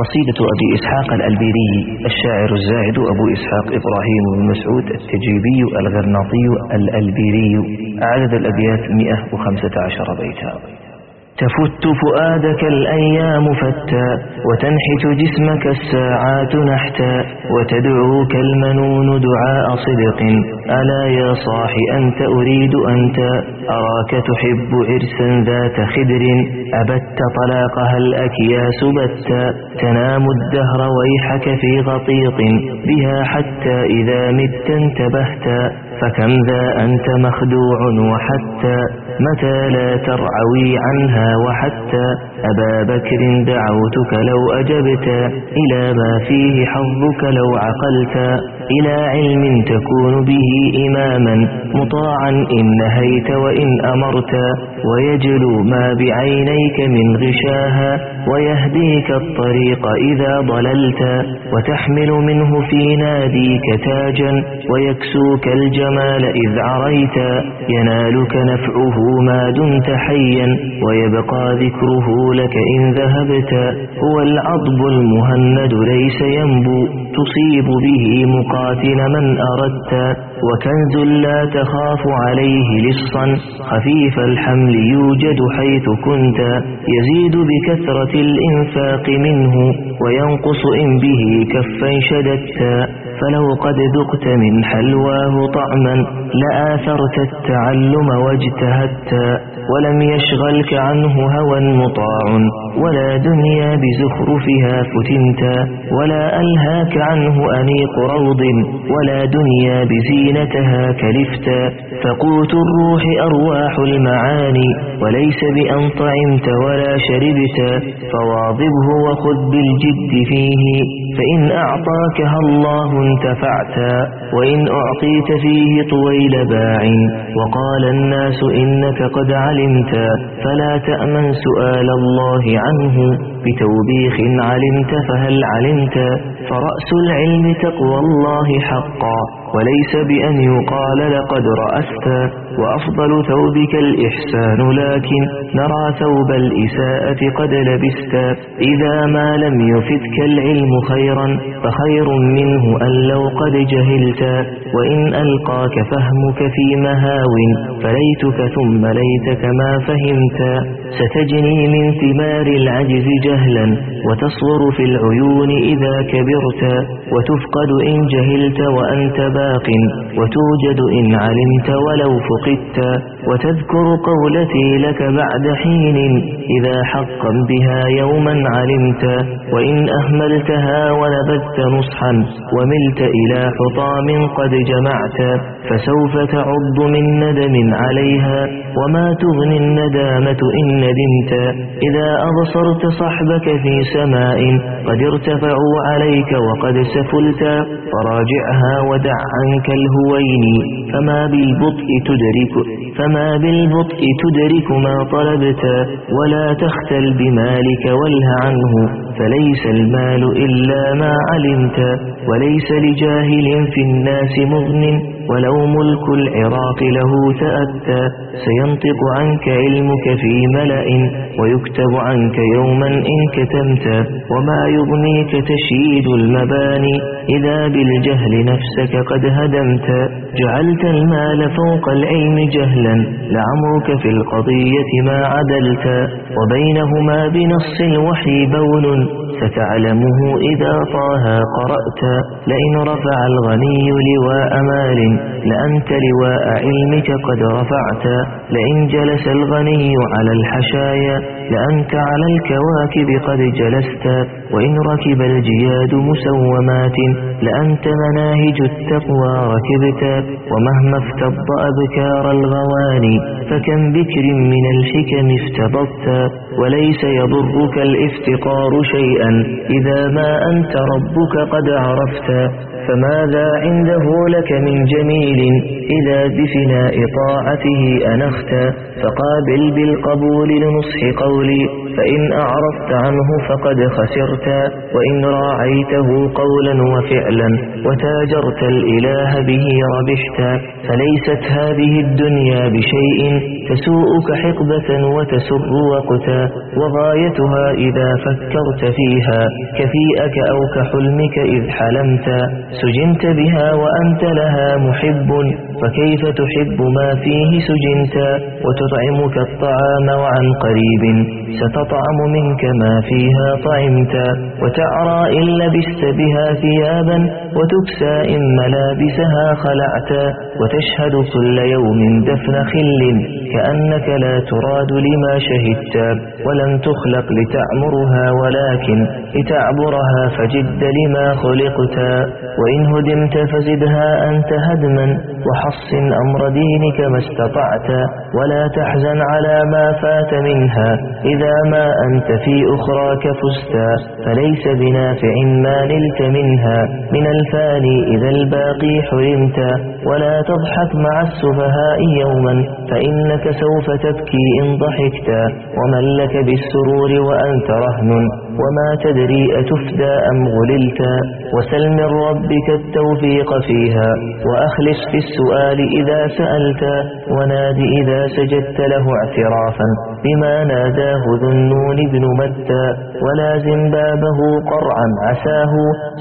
قصيدة أبي إسحاق الألبيري الشاعر الزاهد أبو إسحاق إبراهيم بن مسعود التجيبي الغرناطي الألبيري عدد الأبيات 115 بيتا. تفت فؤادك الأيام فتا وتنحت جسمك الساعات نحتا وتدعوك المنون دعاء صدق. ألا يا صاح أنت أريد أنت أراك تحب عرسا ذات خدر. أبت طلاقها الأكياس بتا تنام الدهر ويحك في غطيط بها حتى إذا مت انتبهتا. فكم ذا أنت مخدوع وحتى متى لا ترعوي عنها وحتى أبا بكر دعوتك لو أجبت إلى ما فيه حظك لو عقلت إلى علم تكون به إماما مطاعا إن نهيت وإن أمرت ويجلو ما بعينيك من غشاها ويهديك الطريق إذا ضللت وتحمل منه في ناديك تاجا ويكسوك الجمال إذ عريت ينالك نفعه ما دمت حيا ويبقى ذكره لك إن ذهبت. هو العضب المهند ليس ينبو تصيب به مقاتل من أردت. وكنز لا تخاف عليه لصا خفيف الحمل يوجد حيث كنت. يزيد بكثرة الإنفاق منه وينقص إن به كفا شددت. فلو قد ذقت من حلواه طعما لآثرت التعلم واجتهدت. ولم يشغلك عنه هوى مطاع. ولا دنيا بزخرفها فتنت. ولا ألهاك عنه أنيق روض. ولا دنيا بزينتها كلفت فقوت الروح أرواح المعاني وليس بأن طعمت ولا شربت فواظبه وخذ بالجد فيه. فإن أعطاكها الله انتفعت وإن أعطيت فيه طويل باع. وقال الناس إنك قد علمت فلا تأمن سؤال الله عنه بتوبيخ علمت فهل علمت؟ فرأس العلم تقوى الله حقا وليس بأن يقال لقد رأست. وأفضل ثوبك الإحسان لكن نرى ثوب الإساءة قد لبست. إذا ما لم يفتك العلم خيرا فخير منه أن لو قد جهلت وإن ألقاك فهمك في مهاو فليتك ثم ليتك ما فهمت ستجني من ثمار العجز جهلا وتصغر في العيون إذا كبرت وتفقد إن جهلت وأنت باق وتوجد إن علمت ولو فقدت وتذكر قولتي لك بعد حين إذا حقا بها يوما علمت وإن أهملتها ونبذت نصحا وملت إلى حطام قد جمعت فسوف تعض من ندم عليها وما تغني الندامة إن ندمت. إذا أبصرت صحبك في سماء قد ارتفعوا عليك وقد سفلت. فراجعها ودع عنك الهوين فما بالبطء تدرك فما بالبطء تدرك ما طلبت. ولا تختل بمالك واله عنه. فليس المال إلا ما علمت وليس لجاهل في الناس مغن. ولو ملك العراق له تأتى سينطق عنك علمك في ملأ ويكتب عنك يوما إن كتمت. وما يغنيك تشييد المباني إذا بالجهل نفسك قد هدمت. جعلت المال فوق العلم جهلا لعمرك في القضية ما عدلت. وبينهما بنص الوحي بون ستعلمه إذا طه قرأت. لئن رفع الغني لواء مال لأنت لواء علمك قد رفعت. لئن جلس الغني على الحشايا لأنت على الكواكب قد جلست. وإن ركب الجياد مسومات لأنت مناهج التقوى ركبت. ومهما افتض أبكار الغواني فكم بكر من الحكم افتضت وليس يضرك الافتقار شيئا. إذا ما أنت ربك قد عرفت فماذا عنده لك من جميل؟ إذا بفناء طاعته أنخت فقابل بالقبول لنصح قولي. فإن أعرضت عنه فقد خسرت وإن راعيته قولا وفعلا. وتاجرت الإله به ربحت فليست هذه الدنيا بشيء تسوءك حقبة وتسر وقتا وغايتها إذا فكرت فيها كفيئك أو كحلمك إذ حلمت سجنت بها وأنت لها محب فكيف تحب ما فيه سجنت؟ وتطعمك الطعام وعن قريب ستطعم منك ما فيها طعمت وتعرى إن لبست بها ثيابا وتكسى إن ملابسها خلعت وتشهد كل يوم دفن خل كأنك لا تراد لما شهدت ولم تخلق لتعمرها ولكن لتعبرها فجد لما خلقت وإن هدمت فزدها أنت هدما وحصن أمر دينك ما استطعت ولا تحزن على ما فات منها إذا ما أنت في أخراك فزت فليس بنافع ما نلت منها من الفاني إذا الباقي حرمت. ولا تضحك مع السفهاء يوما فإنك سوف تبكي إن ضحكت. ومن لك بالسرور وأنت رهن وما تدري أتفدى أم غللت. وسل من ربك التوفيق فيها وأخلص في السؤال إذا سألت. وناد إذا سجدت له اعترافا. بما ناداه ذو النون بن متى ولازم بابه قرعا عساه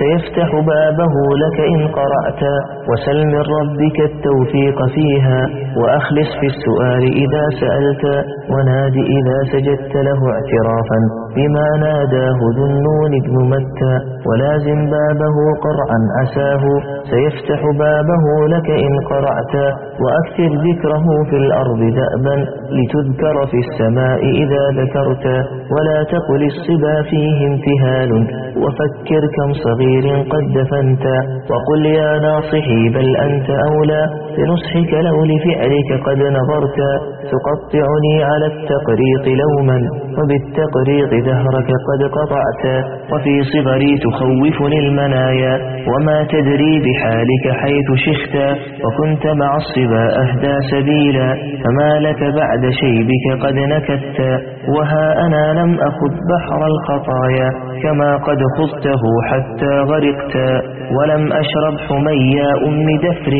سيفتح بابه لك إن قرأت وسل من ربك التوفيق فيها وأخلص في السؤال إذا سألت وناد إذا سجدت له اعترافا بما ناداه ذو النون بن متى ولازم بابه قرعا عساه سيفتح بابه لك إن قرأت وأكثر ذكره في الأرض دأبا لتذكر في السماء إذا ذكرت ولا تقل الصبا فيه امتهال وفكر كم صغير قد دفنت وقل يا ناصحي بل أنت أولى بنصحك لو لفعلك قد نظرت تقطعني على التقريط لوما وبالتقريط دهرك قد قطعت وفي صغري تخوفني المنايا وما تدري بحالك حيث شخت وكنت مع الصبا أهدى سبيلا فما لك بعد شيبك قد نكت وها أنا لم أخذ بحر الخطايا كما قد خذته حتى غرقت. ولم أشرب حميا أم دفر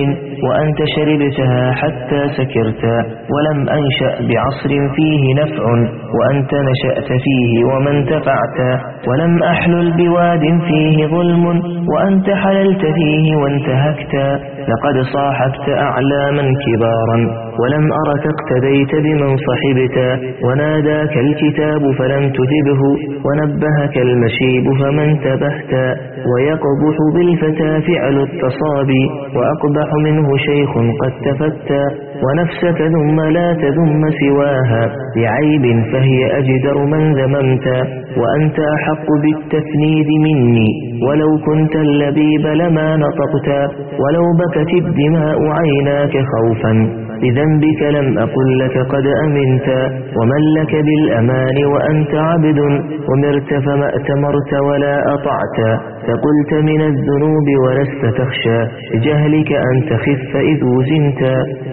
وأنت شربتها حتى سكرت ولم أنشأ بعصر فيه نفع وأنت نشأت فيه وما انتفعت ولم أحلل بواد فيه ظلم وأنت حللت فيه وانتهكت لقد صاحبت أعلاما كبارا ولم أرك اقتديت بمن صحبت وناداك الكتاب فلم تثبه ونبهك المشيب فما انتبهت ويقبح بالفتى فعل التصابي وأقبح منه شيخ قد تفتى ونفسك ثم لا تذم سواها. بعيب فهي أجدر من ذممت وأنت أحق بالتفنيد مني. ولو كنت اللبيب لما نطقت ولو بكت الدماء عيناك خوفا. بذنبك لم أقل لك قد أمنت. ومن لك بالأمان وأنت عبد ومرت فما أتمرت ولا أطعت. فقلت من الذنوب ولست تخشى جهلك أن تخف إذ وزنت.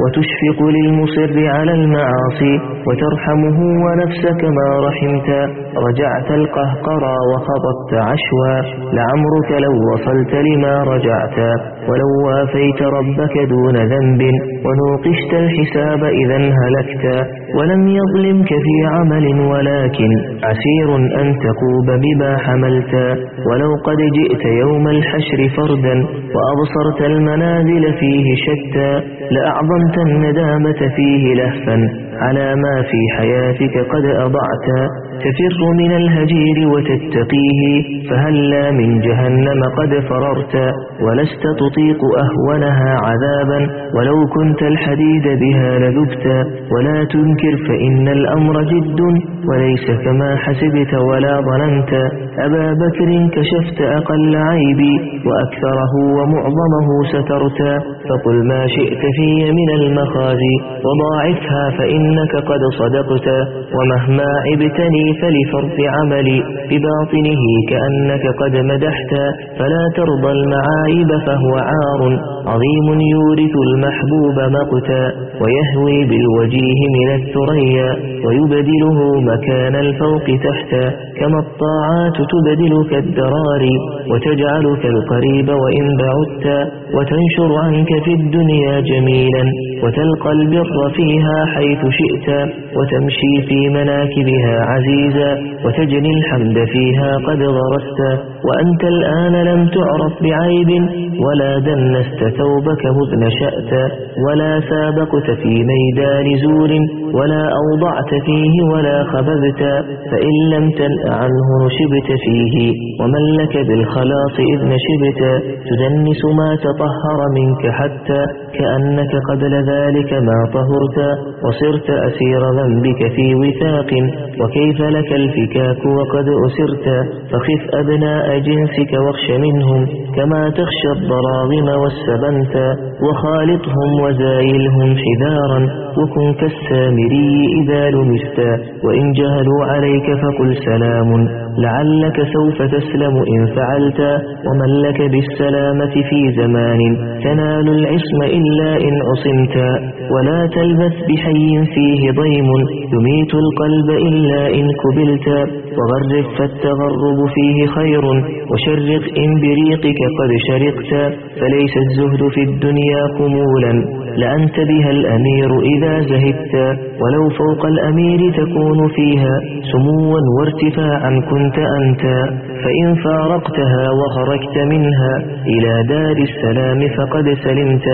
وتشفق للمصر على المعاصي وترحمه ونفسك ما رحمت. رجعت القهقرى وخضت عشوا لعمرك لو وصلت لما رجعت. ولو وافيت ربك دون ذنب ونوقشت الحساب إذا هلكت. ولم يظلمك في عمل ولكن عسير أن تقوب بما حملت. ولو قد جئت يوم الحشر فردا وأبصرت المنازل فيه شتى لأعظمت الندامة فيه لهفا. على ما في حياتك قد أضعت تفر من الهجير وتتقيه فهلا من جهنم قد فررت؟ ولست تطيق أهونها عذابا ولو كنت الحديد بها لذبت. ولا تنكر فإن الأمر جد وليس كما حسبت ولا ظننت. أبا بكر كشفت أقل عيبي وأكثره ومعظمه سترت. فقل ما شئت في من المخازي وضاعفها فإن فإنك قد صدقت ومهما عبتني فلفرط عملي بباطنه كأنك قد مدحت فلا ترضى المعايب فهو عار عظيم يورث المحبوب مقتا ويهوي بالوجيه من الثريا ويبدله مكان الفوق تحتا كما الطاعات تبدلك الدرار وتجعلك القريب وإن بعدت وتنشر عنك في الدنيا جميلا وتلقى البر فيها حيث شئت وتمشي في مناكبها عزيزا وتجني الحمد فيها قد غرست. وأنت الآن لم تعرف بعيب ولا دنست ثوبك مذ نشأت ولا سابقت في ميدان زور ولا أوضعت فيه ولا خببت. فإن لم تنأ عنه نشبت فيه. ومن لك بالخلاص إذ نشبت. تدنس ما تطهر منك حتى كأنك قبل ذلك ما طهرت. وصرت أسير ذنبك في وثاق وكيف لك الفكاك وقد أسرت؟ فخف أبناء جنسك واخش منهم كما تخشى الضراغم والسبنت وخالطهم وزايلهم حذارا وكن كالسامري إذا لمست وإن جهلوا عليك فقل سلام. لعلك سوف تسلم إن فعلت ومن لك بالسلامة في زمان. تنال العصم إلا إن عصمت ولا تلبث بحي فيه ضيم. يميت القلب إلا إن كبلت. وغرق فالتغرب فيه خير وشرق إن بريقك قد شرقت. فليس الزهد في الدنيا خمولا لأنت بها الأمير إذا زهدت. ولو فوق الأمير تكون فيها سموا وارتفاعا كنت أنت. فإن فارقتها وخرجت منها إلى دار السلام فقد سلمت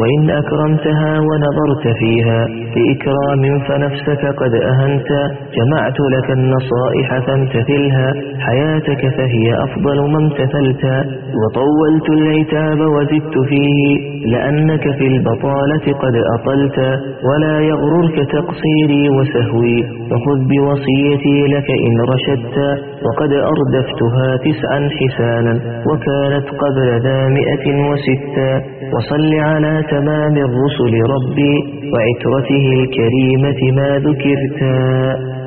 وإن أكرمتها ونظرت فيها بإكرام فنفسك قد أهنت. جمعت لك النصائح فامتثلها حياتك فهي أفضل ما امتثلت. وطولت العتاب وزدت فيه لأنك في البطالة قد أطلت. ولا يغررك تقصيري وسهوي فخذ بوصيتي لك إن رشدت. وقد أردفتها تسعا حسانا وكانت قبل ذا مئة وستا وصل على تمام الرسل ربي وعترته الكريمة ما ذكرتا.